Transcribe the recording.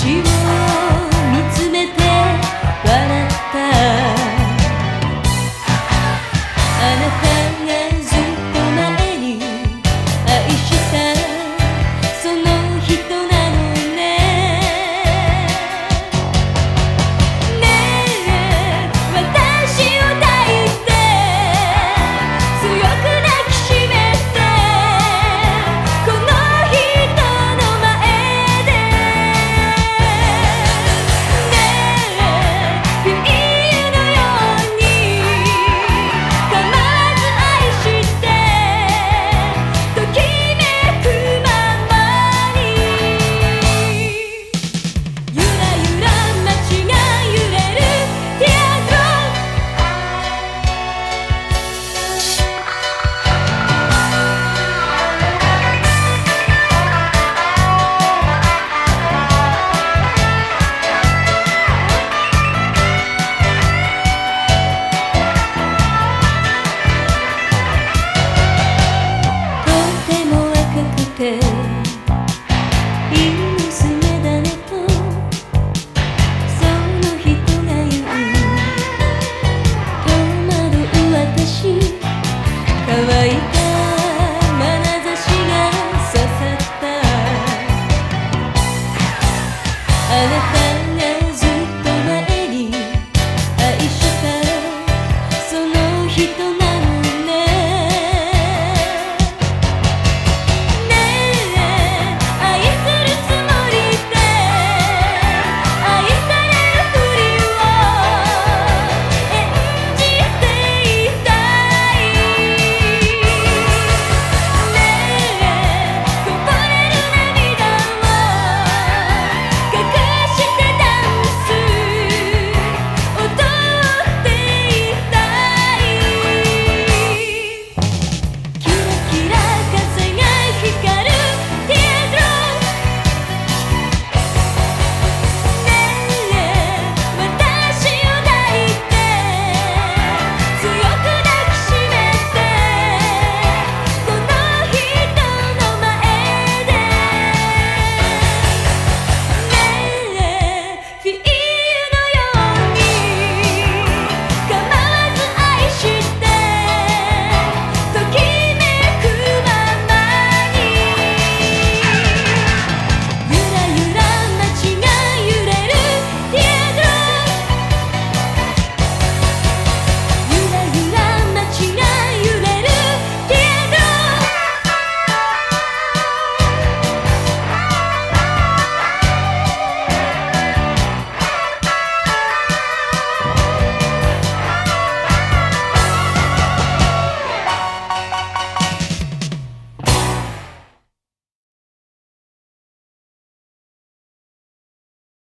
私見つめて笑った。あなたが yeah.